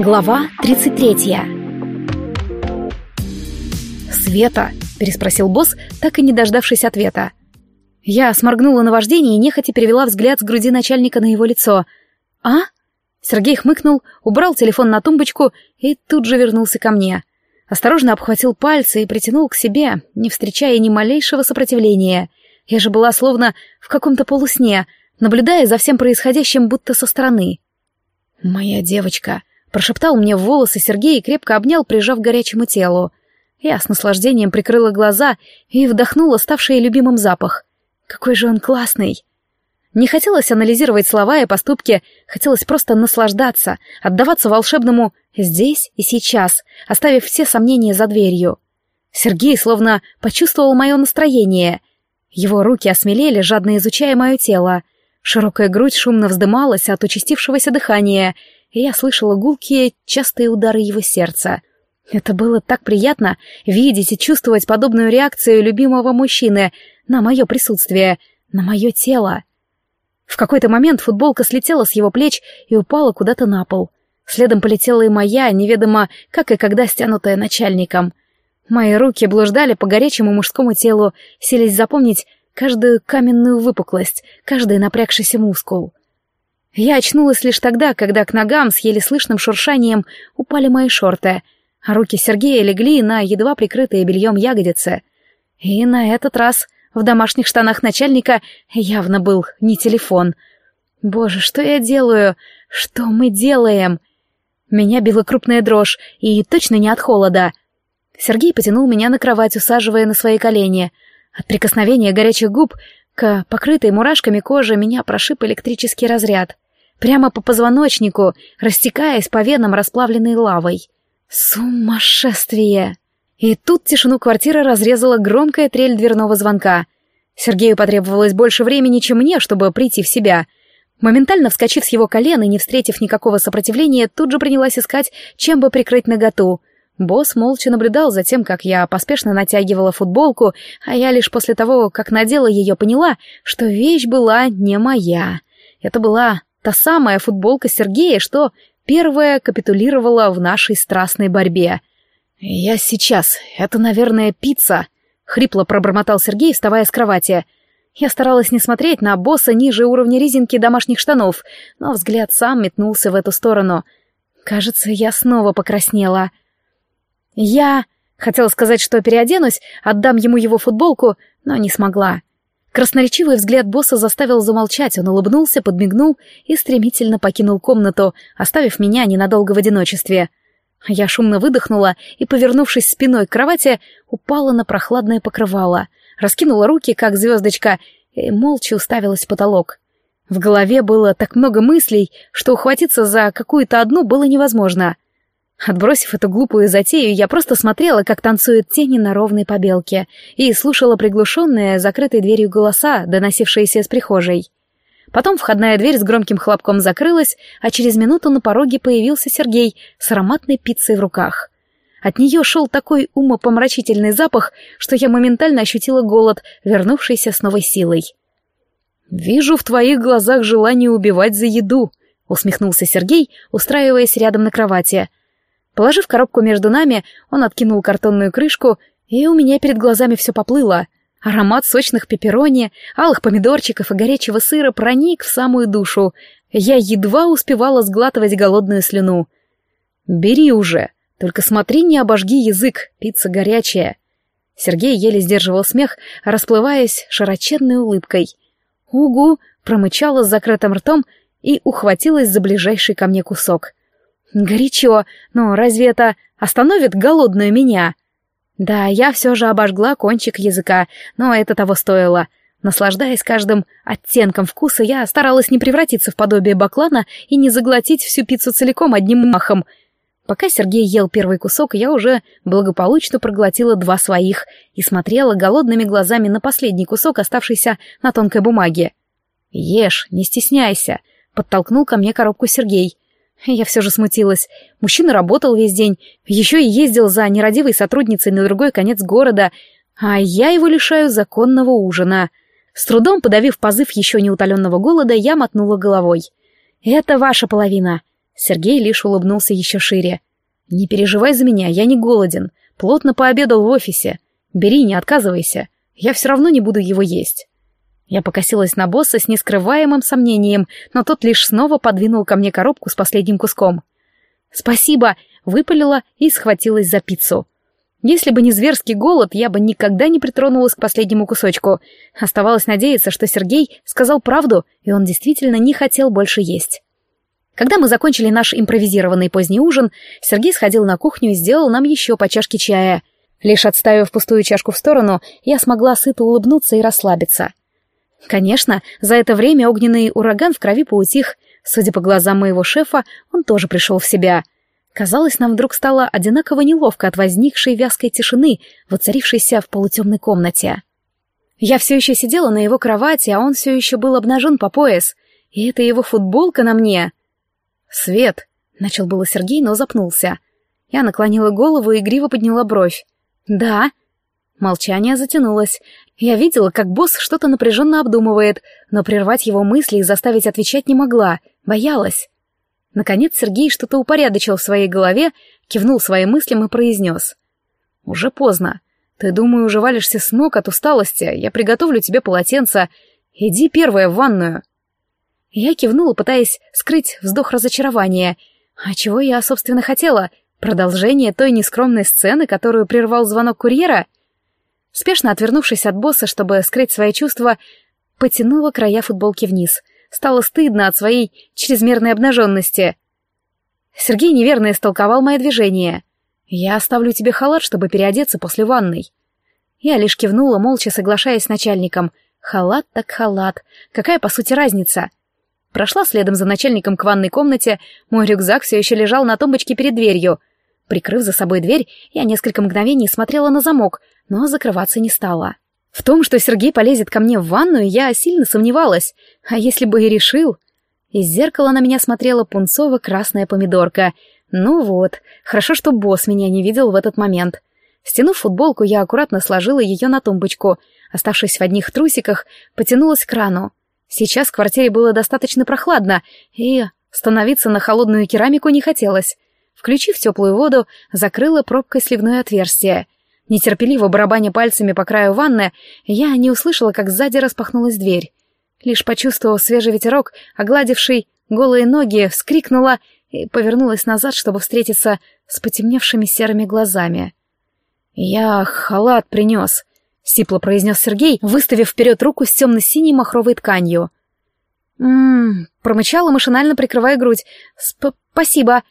Глава 33 «Света?» — переспросил босс, так и не дождавшись ответа. Я сморгнула на вождение и нехотя перевела взгляд с груди начальника на его лицо. «А?» Сергей хмыкнул, убрал телефон на тумбочку и тут же вернулся ко мне. Осторожно обхватил пальцы и притянул к себе, не встречая ни малейшего сопротивления. Я же была словно в каком-то полусне, наблюдая за всем происходящим будто со стороны. «Моя девочка», — прошептал мне в волосы Сергей и крепко обнял, прижав к горячему телу. Я с наслаждением прикрыла глаза и вдохнула ставший любимым запах. Какой же он классный! Не хотелось анализировать слова и поступки, хотелось просто наслаждаться, отдаваться волшебному «здесь и сейчас», оставив все сомнения за дверью. Сергей словно почувствовал мое настроение. Его руки осмелели, жадно изучая мое тело. Широкая грудь шумно вздымалась от участившегося дыхания, и я слышала гулкие, частые удары его сердца. Это было так приятно видеть и чувствовать подобную реакцию любимого мужчины на мое присутствие, на мое тело. В какой-то момент футболка слетела с его плеч и упала куда-то на пол. Следом полетела и моя, неведомо как и когда стянутая начальником. Мои руки блуждали по горячему мужскому телу, селись запомнить каждую каменную выпуклость, каждый напрягшийся мускул. Я очнулась лишь тогда, когда к ногам с еле слышным шуршанием упали мои шорты, а руки Сергея легли на едва прикрытые бельем ягодицы. И на этот раз в домашних штанах начальника явно был не телефон. Боже, что я делаю? Что мы делаем? Меня била крупная дрожь, и точно не от холода. Сергей потянул меня на кровать, усаживая на свои колени. От прикосновения горячих губ к покрытой мурашками коже меня прошиб электрический разряд. Прямо по позвоночнику, растекаясь по венам расплавленной лавой. Сумасшествие! И тут тишину квартиры разрезала громкая трель дверного звонка. Сергею потребовалось больше времени, чем мне, чтобы прийти в себя. Моментально вскочив с его колена и не встретив никакого сопротивления, тут же принялась искать, чем бы прикрыть наготу. Босс молча наблюдал за тем, как я поспешно натягивала футболку, а я лишь после того, как надела ее, поняла, что вещь была не моя. Это была та самая футболка Сергея, что первая капитулировала в нашей страстной борьбе. «Я сейчас. Это, наверное, пицца», — хрипло пробормотал Сергей, вставая с кровати. Я старалась не смотреть на босса ниже уровня резинки домашних штанов, но взгляд сам метнулся в эту сторону. Кажется, я снова покраснела. Я... Хотела сказать, что переоденусь, отдам ему его футболку, но не смогла. Красноречивый взгляд босса заставил замолчать, он улыбнулся, подмигнул и стремительно покинул комнату, оставив меня ненадолго в одиночестве. Я шумно выдохнула и, повернувшись спиной к кровати, упала на прохладное покрывало, раскинула руки, как звездочка, и молча уставилась в потолок. В голове было так много мыслей, что ухватиться за какую-то одну было невозможно. Отбросив эту глупую затею, я просто смотрела, как танцуют тени на ровной побелке, и слушала приглушенные, закрытой дверью голоса, доносившиеся из прихожей. Потом входная дверь с громким хлопком закрылась, а через минуту на пороге появился Сергей с ароматной пиццей в руках. От нее шел такой умопомрачительный запах, что я моментально ощутила голод, вернувшийся с новой силой. «Вижу в твоих глазах желание убивать за еду», — усмехнулся Сергей, устраиваясь рядом на кровати. Положив коробку между нами, он откинул картонную крышку, и у меня перед глазами все поплыло — Аромат сочных пепперони, алых помидорчиков и горячего сыра проник в самую душу. Я едва успевала сглатывать голодную слюну. «Бери уже, только смотри, не обожги язык, пицца горячая». Сергей еле сдерживал смех, расплываясь широченной улыбкой. «Угу!» — промычала с закрытым ртом и ухватилась за ближайший ко мне кусок. «Горячо, но разве это остановит голодную меня?» Да, я все же обожгла кончик языка, но это того стоило. Наслаждаясь каждым оттенком вкуса, я старалась не превратиться в подобие баклана и не заглотить всю пиццу целиком одним махом. Пока Сергей ел первый кусок, я уже благополучно проглотила два своих и смотрела голодными глазами на последний кусок, оставшийся на тонкой бумаге. «Ешь, не стесняйся», — подтолкнул ко мне коробку Сергей. Я все же смутилась. Мужчина работал весь день, еще и ездил за нерадивой сотрудницей на другой конец города, а я его лишаю законного ужина. С трудом подавив позыв еще неутоленного голода, я мотнула головой. «Это ваша половина». Сергей лишь улыбнулся еще шире. «Не переживай за меня, я не голоден. Плотно пообедал в офисе. Бери, не отказывайся. Я все равно не буду его есть». Я покосилась на босса с нескрываемым сомнением, но тот лишь снова подвинул ко мне коробку с последним куском. «Спасибо!» — выпалила и схватилась за пиццу. Если бы не зверский голод, я бы никогда не притронулась к последнему кусочку. Оставалось надеяться, что Сергей сказал правду, и он действительно не хотел больше есть. Когда мы закончили наш импровизированный поздний ужин, Сергей сходил на кухню и сделал нам еще по чашке чая. Лишь отставив пустую чашку в сторону, я смогла сыто улыбнуться и расслабиться. Конечно, за это время огненный ураган в крови поутих. Судя по глазам моего шефа, он тоже пришел в себя. Казалось, нам вдруг стало одинаково неловко от возникшей вязкой тишины, воцарившейся в полутемной комнате. Я все еще сидела на его кровати, а он все еще был обнажен по пояс. И это его футболка на мне. «Свет!» — начал было Сергей, но запнулся. Я наклонила голову и игриво подняла бровь. «Да?» Молчание затянулось. Я видела, как босс что-то напряженно обдумывает, но прервать его мысли и заставить отвечать не могла, боялась. Наконец Сергей что-то упорядочил в своей голове, кивнул своим мыслям и произнес. «Уже поздно. Ты, думаю, уже валишься с ног от усталости. Я приготовлю тебе полотенце. Иди первая в ванную». Я кивнула, пытаясь скрыть вздох разочарования. А чего я, собственно, хотела? Продолжение той нескромной сцены, которую прервал звонок курьера? Спешно отвернувшись от босса, чтобы скрыть свои чувства, потянула края футболки вниз. Стало стыдно от своей чрезмерной обнаженности. Сергей неверно истолковал мои движения. «Я оставлю тебе халат, чтобы переодеться после ванной». Я лишь кивнула, молча соглашаясь с начальником. Халат так халат. Какая, по сути, разница? Прошла следом за начальником к ванной комнате, мой рюкзак все еще лежал на тумбочке перед дверью. Прикрыв за собой дверь, я несколько мгновений смотрела на замок, но закрываться не стала. В том, что Сергей полезет ко мне в ванную, я сильно сомневалась. А если бы и решил? Из зеркала на меня смотрела пунцово-красная помидорка. Ну вот, хорошо, что босс меня не видел в этот момент. Стянув футболку, я аккуратно сложила ее на тумбочку. Оставшись в одних трусиках, потянулась к крану. Сейчас в квартире было достаточно прохладно, и становиться на холодную керамику не хотелось. Включив теплую воду, закрыла пробкой сливное отверстие. Нетерпеливо барабаня пальцами по краю ванны, я не услышала, как сзади распахнулась дверь. Лишь почувствовав свежий ветерок, огладивший голые ноги, вскрикнула и повернулась назад, чтобы встретиться с потемневшими серыми глазами. «Я халат принес», сипло произнес Сергей, выставив вперед руку с темно-синей махровой тканью. «М-м-м», промычала, машинально прикрывая грудь. «Спасибо».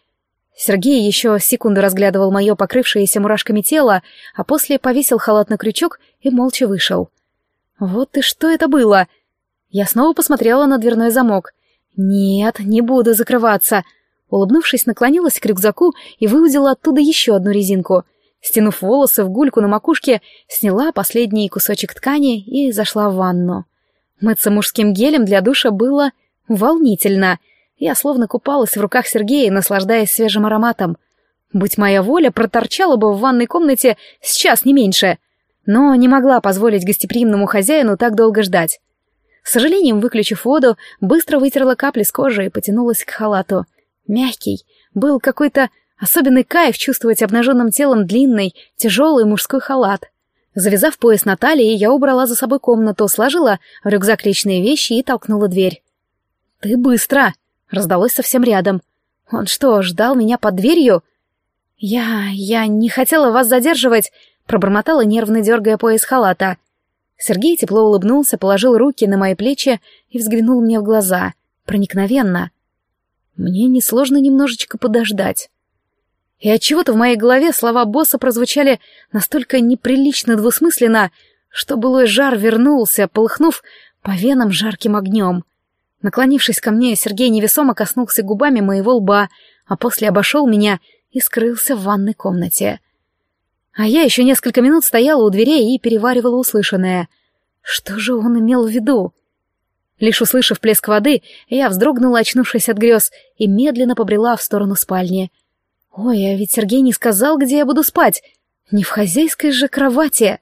Сергей еще секунду разглядывал мое покрывшееся мурашками тело, а после повесил халат на крючок и молча вышел. «Вот и что это было?» Я снова посмотрела на дверной замок. «Нет, не буду закрываться». Улыбнувшись, наклонилась к рюкзаку и выудила оттуда еще одну резинку — Стянув волосы в гульку на макушке, сняла последний кусочек ткани и зашла в ванну. Мыться мужским гелем для душа было волнительно. Я словно купалась в руках Сергея, наслаждаясь свежим ароматом. Будь моя воля, проторчала бы в ванной комнате сейчас не меньше. Но не могла позволить гостеприимному хозяину так долго ждать. С сожалением, выключив воду, быстро вытерла капли с кожи и потянулась к халату. Мягкий, был какой-то Особенный кайф чувствовать обнаженным телом длинный, тяжелый мужской халат. Завязав пояс на талии, я убрала за собой комнату, сложила в рюкзак личные вещи и толкнула дверь. «Ты быстро!» — раздалось совсем рядом. «Он что, ждал меня под дверью?» «Я... я не хотела вас задерживать», — пробормотала, нервно дергая пояс халата. Сергей тепло улыбнулся, положил руки на мои плечи и взглянул мне в глаза. Проникновенно. «Мне несложно немножечко подождать». И отчего-то в моей голове слова босса прозвучали настолько неприлично двусмысленно, что былой жар вернулся, полыхнув по венам жарким огнем. Наклонившись ко мне, Сергей невесомо коснулся губами моего лба, а после обошел меня и скрылся в ванной комнате. А я еще несколько минут стояла у дверей и переваривала услышанное. Что же он имел в виду? Лишь услышав плеск воды, я вздрогнула, очнувшись от грез, и медленно побрела в сторону спальни — Ой, а ведь Сергей не сказал, где я буду спать. Не в хозяйской же кровати.